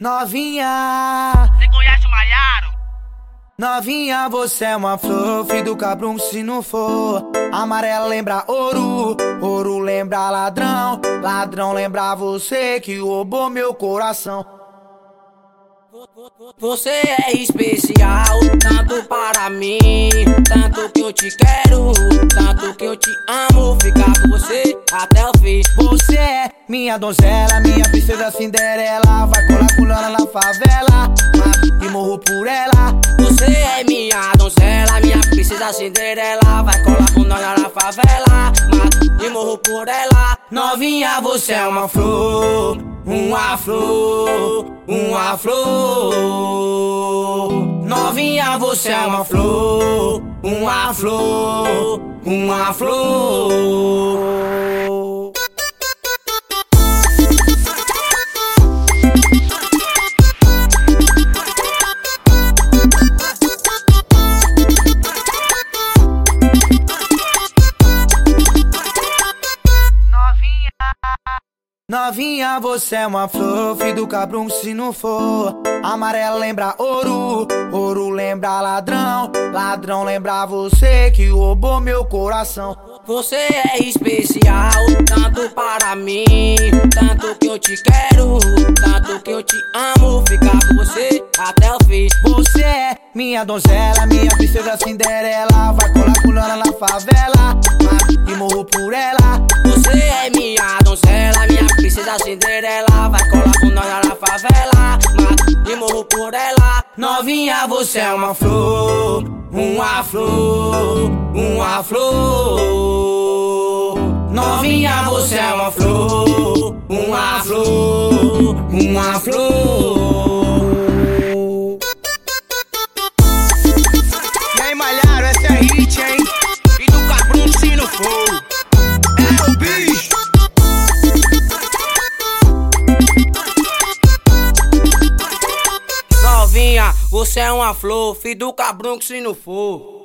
Novinha, Você conhece o Maiaro? novinha, você é uma flor, filho do cabrum se não for. Amarela lembra ouro, ouro lembra ladrão, ladrão lembra você que roubou meu coração. Você é especial, tanto para mim, tanto que eu te quero, ficar com você até o fim. Você é minha donzela, minha princesa Cinderela, vai colar pulando na favela, e morro por ela. Você é minha donzela, minha princesa Cinderela, vai colar com na favela, e morro por ela. Novinha, você é uma flor, uma flor, uma flor. Novinha, você é uma flor, uma flor, uma flor. Novinha. Você é uma flor, filho do cabrum se não for. Amarela lembra ouro, ouro lembra ladrão, ladrão lembra você que roubou meu coração. Você é especial, tanto para mim, tanto que eu te quero, tanto que eu te amo, ficar com você até o fim. Você é minha donzela, minha princesa Cinderela, vai colar pulando na favela, e morro por Novinha, você é uma flor, uma flor, uma flor. Novinha, você é uma flor, uma flor, uma flor. E aí, Malharo, essa é hit, hein? É uma flor, filho do cabrão que se não for.